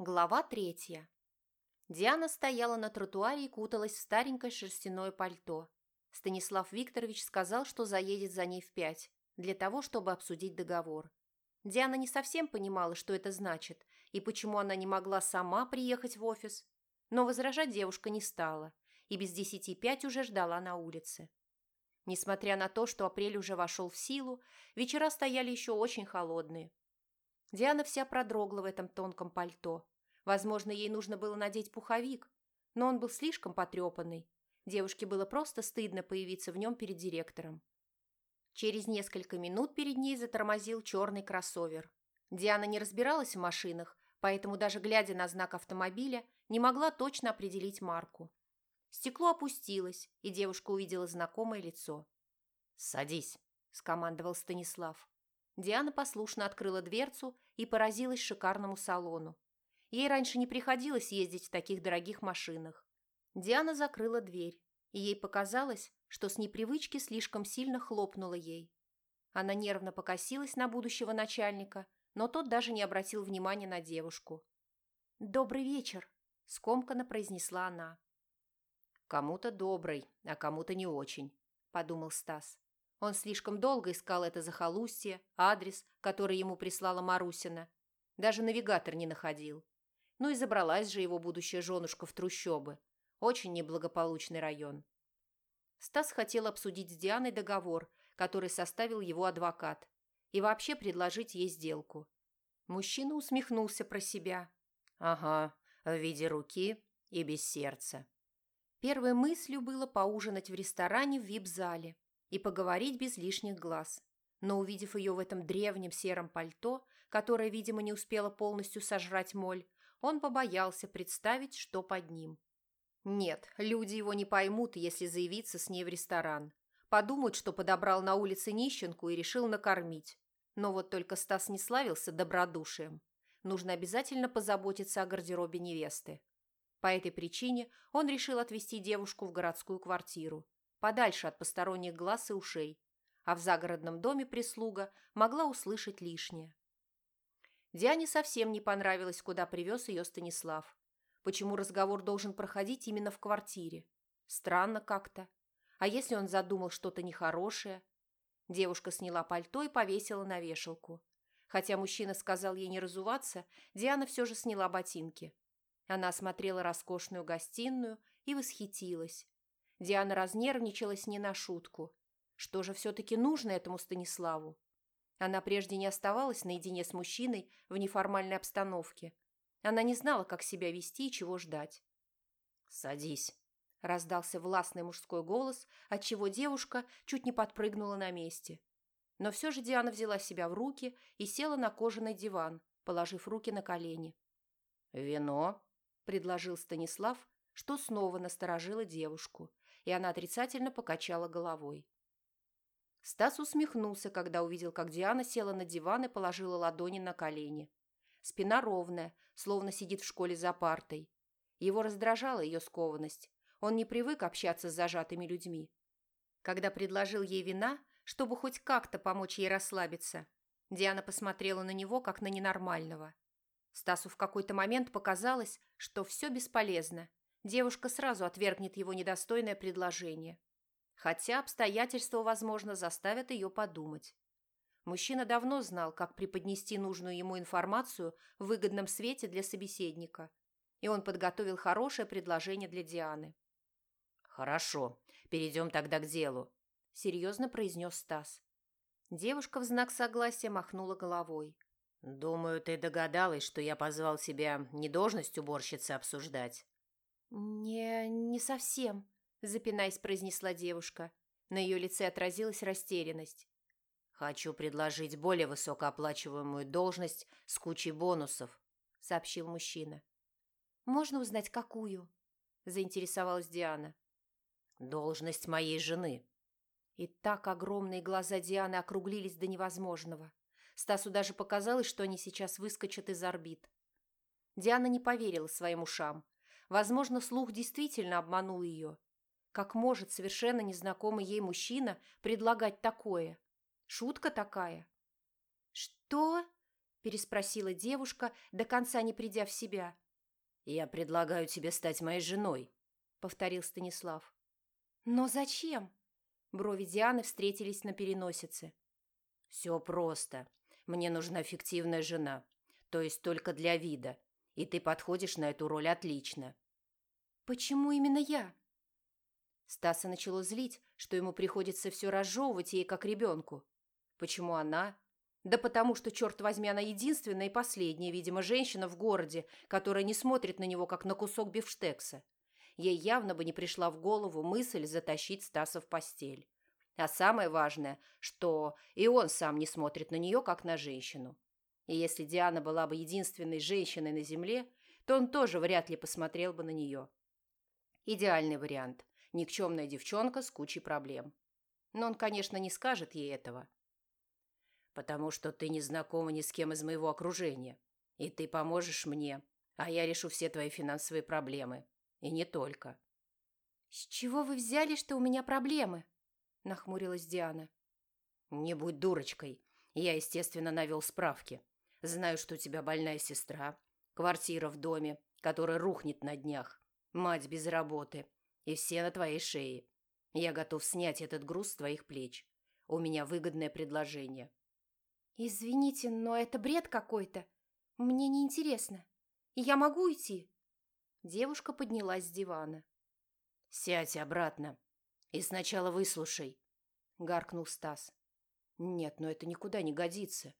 Глава третья. Диана стояла на тротуаре и куталась в старенькое шерстяное пальто. Станислав Викторович сказал, что заедет за ней в пять, для того, чтобы обсудить договор. Диана не совсем понимала, что это значит, и почему она не могла сама приехать в офис. Но возражать девушка не стала, и без десяти пять уже ждала на улице. Несмотря на то, что апрель уже вошел в силу, вечера стояли еще очень холодные. Диана вся продрогла в этом тонком пальто. Возможно, ей нужно было надеть пуховик, но он был слишком потрепанный. Девушке было просто стыдно появиться в нем перед директором. Через несколько минут перед ней затормозил черный кроссовер. Диана не разбиралась в машинах, поэтому даже глядя на знак автомобиля, не могла точно определить марку. Стекло опустилось, и девушка увидела знакомое лицо. «Садись», – скомандовал Станислав. Диана послушно открыла дверцу и поразилась шикарному салону. Ей раньше не приходилось ездить в таких дорогих машинах. Диана закрыла дверь, и ей показалось, что с непривычки слишком сильно хлопнула ей. Она нервно покосилась на будущего начальника, но тот даже не обратил внимания на девушку. «Добрый вечер», – скомканно произнесла она. «Кому-то добрый, а кому-то не очень», – подумал Стас. Он слишком долго искал это захолустье, адрес, который ему прислала Марусина. Даже навигатор не находил. Ну и забралась же его будущая женушка в трущобы. Очень неблагополучный район. Стас хотел обсудить с Дианой договор, который составил его адвокат, и вообще предложить ей сделку. Мужчина усмехнулся про себя. «Ага, в виде руки и без сердца». Первой мыслью было поужинать в ресторане в вип-зале и поговорить без лишних глаз. Но увидев ее в этом древнем сером пальто, которое, видимо, не успело полностью сожрать моль, он побоялся представить, что под ним. Нет, люди его не поймут, если заявиться с ней в ресторан. Подумают, что подобрал на улице нищенку и решил накормить. Но вот только Стас не славился добродушием. Нужно обязательно позаботиться о гардеробе невесты. По этой причине он решил отвезти девушку в городскую квартиру, подальше от посторонних глаз и ушей, а в загородном доме прислуга могла услышать лишнее. Диане совсем не понравилось, куда привез ее Станислав. Почему разговор должен проходить именно в квартире? Странно как-то. А если он задумал что-то нехорошее? Девушка сняла пальто и повесила на вешалку. Хотя мужчина сказал ей не разуваться, Диана все же сняла ботинки. Она осмотрела роскошную гостиную и восхитилась. Диана разнервничалась не на шутку. Что же все-таки нужно этому Станиславу? Она прежде не оставалась наедине с мужчиной в неформальной обстановке. Она не знала, как себя вести и чего ждать. «Садись», – раздался властный мужской голос, отчего девушка чуть не подпрыгнула на месте. Но все же Диана взяла себя в руки и села на кожаный диван, положив руки на колени. «Вино?» – предложил Станислав, что снова насторожило девушку и она отрицательно покачала головой. Стас усмехнулся, когда увидел, как Диана села на диван и положила ладони на колени. Спина ровная, словно сидит в школе за партой. Его раздражала ее скованность. Он не привык общаться с зажатыми людьми. Когда предложил ей вина, чтобы хоть как-то помочь ей расслабиться, Диана посмотрела на него, как на ненормального. Стасу в какой-то момент показалось, что все бесполезно, девушка сразу отвергнет его недостойное предложение. Хотя обстоятельства, возможно, заставят ее подумать. Мужчина давно знал, как преподнести нужную ему информацию в выгодном свете для собеседника, и он подготовил хорошее предложение для Дианы. «Хорошо, перейдем тогда к делу», – серьезно произнес Стас. Девушка в знак согласия махнула головой. «Думаю, ты догадалась, что я позвал себя не должность уборщицы обсуждать, «Не... не совсем», – запинаясь, произнесла девушка. На ее лице отразилась растерянность. «Хочу предложить более высокооплачиваемую должность с кучей бонусов», – сообщил мужчина. «Можно узнать, какую?» – заинтересовалась Диана. «Должность моей жены». И так огромные глаза Дианы округлились до невозможного. Стасу даже показалось, что они сейчас выскочат из орбит. Диана не поверила своим ушам. Возможно, слух действительно обманул ее. Как может совершенно незнакомый ей мужчина предлагать такое? Шутка такая. «Что?» – переспросила девушка, до конца не придя в себя. «Я предлагаю тебе стать моей женой», – повторил Станислав. «Но зачем?» Брови Дианы встретились на переносице. «Все просто. Мне нужна фиктивная жена, то есть только для вида, и ты подходишь на эту роль отлично». «Почему именно я?» Стаса начало злить, что ему приходится все разжевывать ей, как ребенку. Почему она? Да потому что, черт возьми, она единственная и последняя, видимо, женщина в городе, которая не смотрит на него, как на кусок бифштекса. Ей явно бы не пришла в голову мысль затащить Стаса в постель. А самое важное, что и он сам не смотрит на нее, как на женщину. И если Диана была бы единственной женщиной на земле, то он тоже вряд ли посмотрел бы на нее. Идеальный вариант никчемная девчонка с кучей проблем. Но он, конечно, не скажет ей этого. Потому что ты не знакома ни с кем из моего окружения, и ты поможешь мне, а я решу все твои финансовые проблемы. И не только. «С чего вы взяли, что у меня проблемы?» – нахмурилась Диана. «Не будь дурочкой. Я, естественно, навел справки. Знаю, что у тебя больная сестра, квартира в доме, которая рухнет на днях, мать без работы, и все на твоей шее. Я готов снять этот груз с твоих плеч. У меня выгодное предложение». «Извините, но это бред какой-то. Мне не интересно. Я могу уйти?» Девушка поднялась с дивана. «Сядь обратно и сначала выслушай», — гаркнул Стас. «Нет, но это никуда не годится.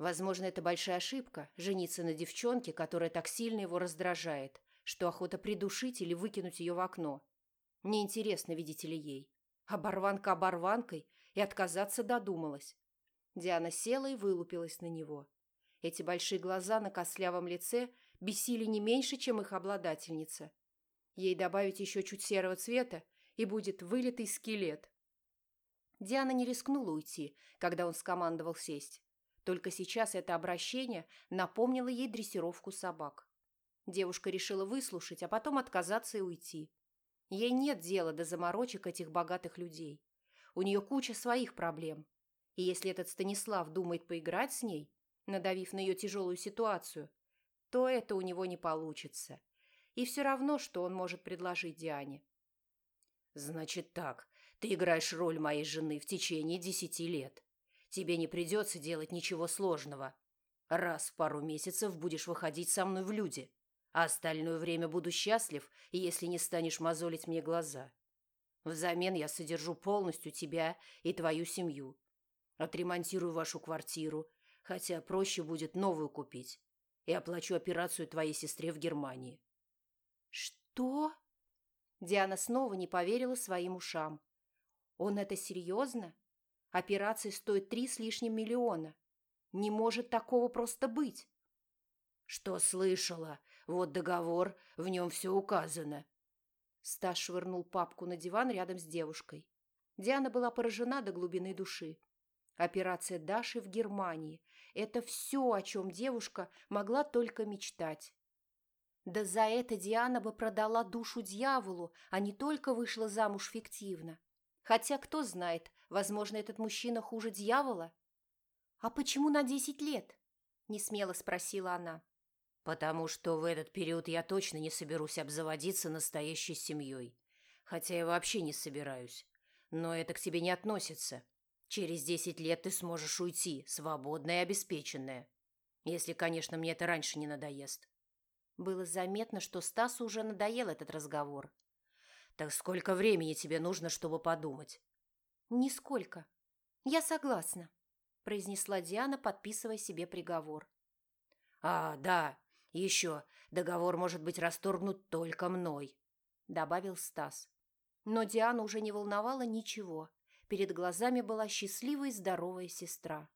Возможно, это большая ошибка – жениться на девчонке, которая так сильно его раздражает, что охота придушить или выкинуть ее в окно. Неинтересно, видите ли, ей. Оборванка оборванкой и отказаться додумалась. Диана села и вылупилась на него. Эти большие глаза на костлявом лице бесили не меньше, чем их обладательница. Ей добавить еще чуть серого цвета, и будет вылитый скелет. Диана не рискнула уйти, когда он скомандовал сесть. Только сейчас это обращение напомнило ей дрессировку собак. Девушка решила выслушать, а потом отказаться и уйти. Ей нет дела до заморочек этих богатых людей. У нее куча своих проблем. И если этот Станислав думает поиграть с ней, надавив на ее тяжелую ситуацию, то это у него не получится. И все равно, что он может предложить Диане. «Значит так, ты играешь роль моей жены в течение десяти лет. Тебе не придется делать ничего сложного. Раз в пару месяцев будешь выходить со мной в люди а остальное время буду счастлив, если не станешь мозолить мне глаза. Взамен я содержу полностью тебя и твою семью. Отремонтирую вашу квартиру, хотя проще будет новую купить, и оплачу операцию твоей сестре в Германии». «Что?» Диана снова не поверила своим ушам. «Он это серьезно? Операция стоит три с лишним миллиона. Не может такого просто быть». «Что слышала? Вот договор, в нем все указано». Стас швырнул папку на диван рядом с девушкой. Диана была поражена до глубины души. Операция Даши в Германии – это все, о чем девушка могла только мечтать. Да за это Диана бы продала душу дьяволу, а не только вышла замуж фиктивно. Хотя, кто знает, возможно, этот мужчина хуже дьявола. «А почему на десять лет?» – несмело спросила она. Потому что в этот период я точно не соберусь обзаводиться настоящей семьей. Хотя я вообще не собираюсь. Но это к тебе не относится. Через десять лет ты сможешь уйти, свободная и обеспеченная. Если, конечно, мне это раньше не надоест. Было заметно, что Стасу уже надоел этот разговор. Так сколько времени тебе нужно, чтобы подумать? Нисколько. Я согласна, произнесла Диана, подписывая себе приговор. А, да, еще договор может быть расторгнут только мной», – добавил Стас. Но Диана уже не волновала ничего. Перед глазами была счастливая и здоровая сестра.